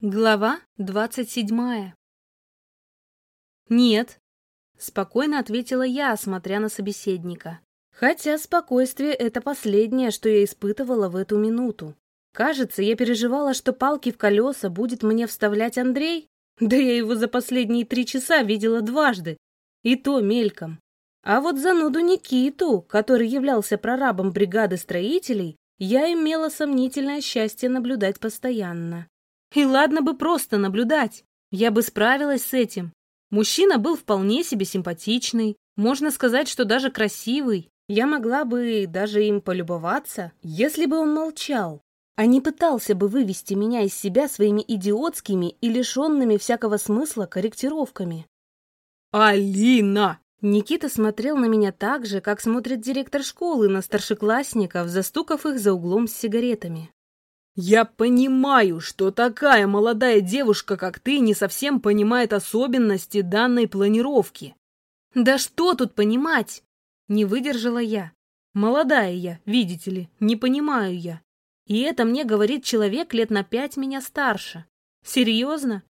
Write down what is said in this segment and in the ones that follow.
Глава двадцать седьмая. «Нет», — спокойно ответила я, смотря на собеседника. Хотя спокойствие — это последнее, что я испытывала в эту минуту. Кажется, я переживала, что палки в колеса будет мне вставлять Андрей. Да я его за последние три часа видела дважды, и то мельком. А вот зануду Никиту, который являлся прорабом бригады строителей, я имела сомнительное счастье наблюдать постоянно. И ладно бы просто наблюдать, я бы справилась с этим. Мужчина был вполне себе симпатичный, можно сказать, что даже красивый. Я могла бы даже им полюбоваться, если бы он молчал, а не пытался бы вывести меня из себя своими идиотскими и лишенными всякого смысла корректировками. «Алина!» Никита смотрел на меня так же, как смотрит директор школы на старшеклассников, застукав их за углом с сигаретами. Я понимаю, что такая молодая девушка, как ты, не совсем понимает особенности данной планировки. Да что тут понимать? Не выдержала я. Молодая я, видите ли, не понимаю я. И это мне говорит человек лет на пять меня старше. Серьезно?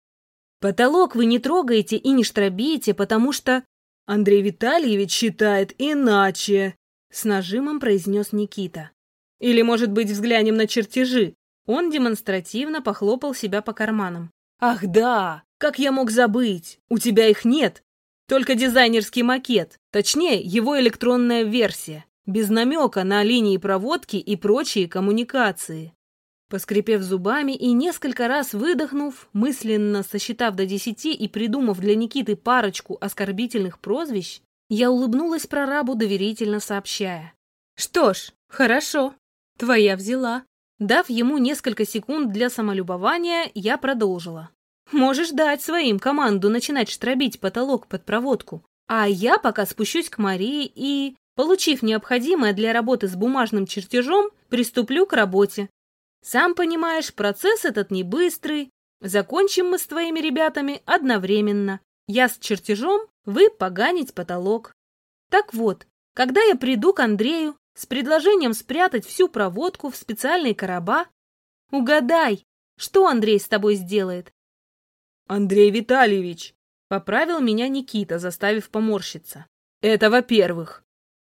Потолок вы не трогаете и не штробите, потому что... Андрей Витальевич считает иначе, с нажимом произнес Никита. Или, может быть, взглянем на чертежи? Он демонстративно похлопал себя по карманам. «Ах да! Как я мог забыть? У тебя их нет. Только дизайнерский макет, точнее, его электронная версия, без намека на линии проводки и прочие коммуникации». Поскрипев зубами и несколько раз выдохнув, мысленно сосчитав до десяти и придумав для Никиты парочку оскорбительных прозвищ, я улыбнулась прорабу, доверительно сообщая. «Что ж, хорошо, твоя взяла». Дав ему несколько секунд для самолюбования, я продолжила. «Можешь дать своим команду начинать штробить потолок под проводку, а я пока спущусь к Марии и, получив необходимое для работы с бумажным чертежом, приступлю к работе. Сам понимаешь, процесс этот не быстрый. Закончим мы с твоими ребятами одновременно. Я с чертежом, вы поганить потолок. Так вот, когда я приду к Андрею, с предложением спрятать всю проводку в специальные короба. Угадай, что Андрей с тобой сделает? Андрей Витальевич, поправил меня Никита, заставив поморщиться. Это во-первых.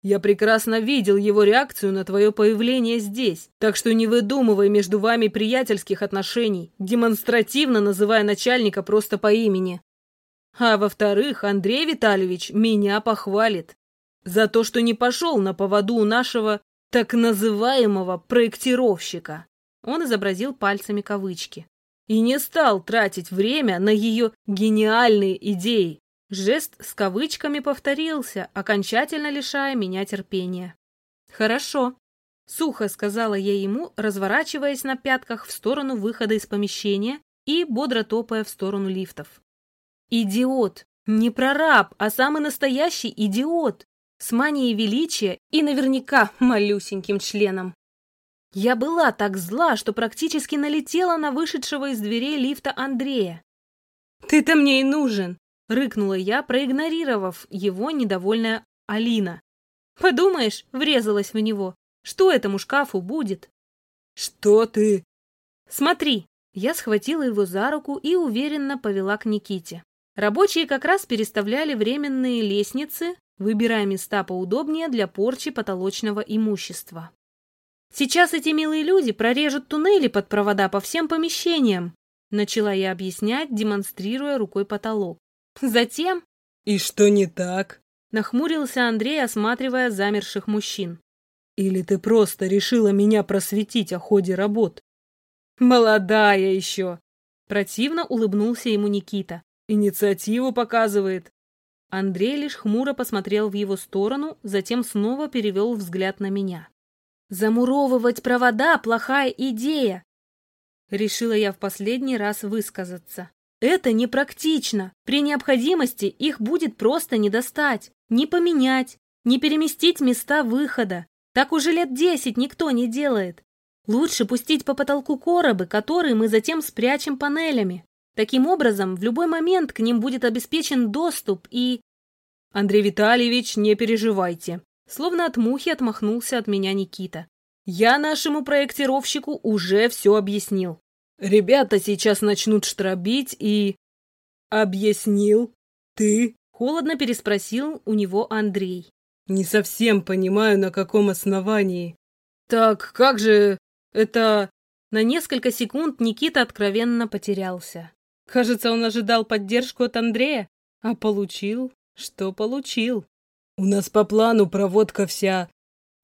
Я прекрасно видел его реакцию на твое появление здесь, так что не выдумывай между вами приятельских отношений, демонстративно называя начальника просто по имени. А во-вторых, Андрей Витальевич меня похвалит. За то, что не пошел на поводу у нашего так называемого проектировщика. Он изобразил пальцами кавычки. И не стал тратить время на ее гениальные идеи. Жест с кавычками повторился, окончательно лишая меня терпения. «Хорошо», — сухо сказала я ему, разворачиваясь на пятках в сторону выхода из помещения и бодро топая в сторону лифтов. «Идиот! Не прораб, а самый настоящий идиот! С манией величия и наверняка малюсеньким членом. Я была так зла, что практически налетела на вышедшего из дверей лифта Андрея. «Ты-то мне и нужен!» — рыкнула я, проигнорировав его недовольная Алина. «Подумаешь, врезалась в него. Что этому шкафу будет?» «Что ты?» «Смотри!» Я схватила его за руку и уверенно повела к Никите. Рабочие как раз переставляли временные лестницы, выбирая места поудобнее для порчи потолочного имущества. «Сейчас эти милые люди прорежут туннели под провода по всем помещениям», начала я объяснять, демонстрируя рукой потолок. Затем... «И что не так?» нахмурился Андрей, осматривая замерших мужчин. «Или ты просто решила меня просветить о ходе работ?» «Молодая еще!» Противно улыбнулся ему Никита. «Инициативу показывает. Андрей лишь хмуро посмотрел в его сторону, затем снова перевел взгляд на меня. «Замуровывать провода — плохая идея!» Решила я в последний раз высказаться. «Это непрактично. При необходимости их будет просто не достать, не поменять, не переместить места выхода. Так уже лет десять никто не делает. Лучше пустить по потолку коробы, которые мы затем спрячем панелями. Таким образом, в любой момент к ним будет обеспечен доступ и... Андрей Витальевич, не переживайте. Словно от мухи отмахнулся от меня Никита. Я нашему проектировщику уже все объяснил. Ребята сейчас начнут штробить и... Объяснил? Ты? Холодно переспросил у него Андрей. Не совсем понимаю, на каком основании. Так как же это... На несколько секунд Никита откровенно потерялся. Кажется, он ожидал поддержку от Андрея, а получил, что получил. У нас по плану проводка вся.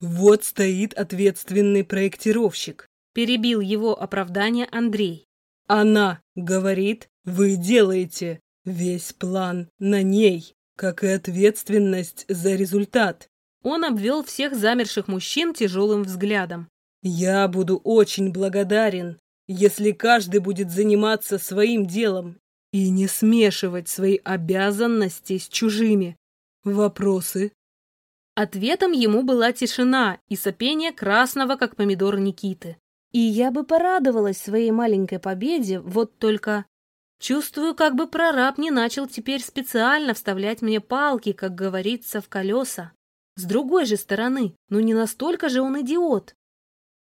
Вот стоит ответственный проектировщик. Перебил его оправдание Андрей. Она говорит, вы делаете весь план на ней, как и ответственность за результат. Он обвел всех замерших мужчин тяжелым взглядом. Я буду очень благодарен, если каждый будет заниматься своим делом и не смешивать свои обязанности с чужими. Вопросы? Ответом ему была тишина и сопение красного, как помидор Никиты. И я бы порадовалась своей маленькой победе, вот только... Чувствую, как бы прораб не начал теперь специально вставлять мне палки, как говорится, в колеса. С другой же стороны, ну не настолько же он идиот.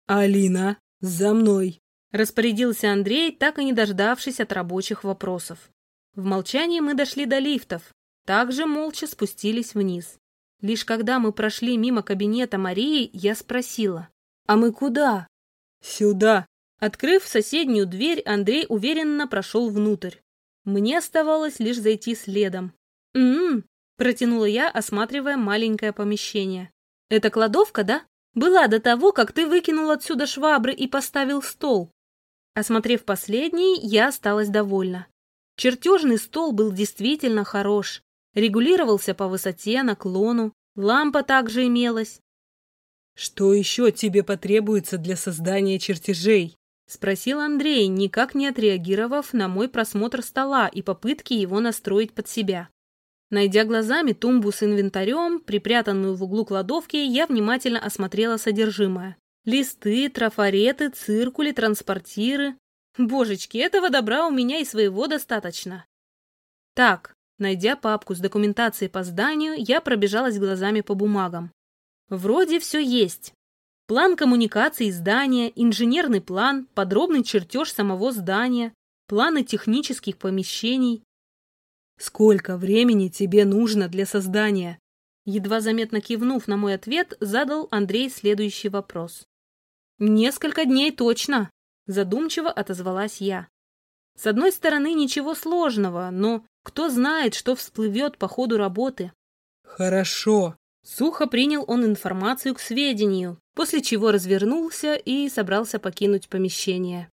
«Алина, за мной!» Распорядился Андрей, так и не дождавшись от рабочих вопросов. В молчании мы дошли до лифтов, также молча спустились вниз. Лишь когда мы прошли мимо кабинета Марии, я спросила, «А мы куда?» «Сюда!» Открыв соседнюю дверь, Андрей уверенно прошел внутрь. Мне оставалось лишь зайти следом. «М-м-м», протянула я, осматривая маленькое помещение. «Это кладовка, да? Была до того, как ты выкинул отсюда швабры и поставил стол». Осмотрев последний, я осталась довольна. Чертежный стол был действительно хорош. Регулировался по высоте, наклону. Лампа также имелась. «Что еще тебе потребуется для создания чертежей?» — спросил Андрей, никак не отреагировав на мой просмотр стола и попытки его настроить под себя. Найдя глазами тумбу с инвентарем, припрятанную в углу кладовки, я внимательно осмотрела содержимое. Листы, трафареты, циркули, транспортиры. Божечки, этого добра у меня и своего достаточно. Так, найдя папку с документацией по зданию, я пробежалась глазами по бумагам. Вроде все есть. План коммуникации здания, инженерный план, подробный чертеж самого здания, планы технических помещений. Сколько времени тебе нужно для создания? Едва заметно кивнув на мой ответ, задал Андрей следующий вопрос. «Несколько дней точно», — задумчиво отозвалась я. «С одной стороны, ничего сложного, но кто знает, что всплывет по ходу работы». «Хорошо», — сухо принял он информацию к сведению, после чего развернулся и собрался покинуть помещение.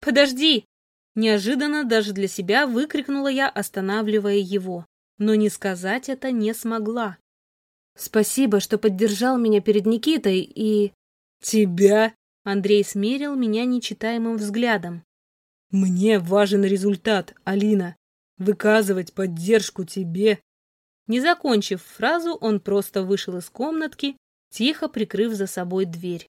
«Подожди!» Неожиданно даже для себя выкрикнула я, останавливая его, но не сказать это не смогла. «Спасибо, что поддержал меня перед Никитой и...» «Тебя?» Андрей смерил меня нечитаемым взглядом. «Мне важен результат, Алина. Выказывать поддержку тебе». Не закончив фразу, он просто вышел из комнатки, тихо прикрыв за собой дверь.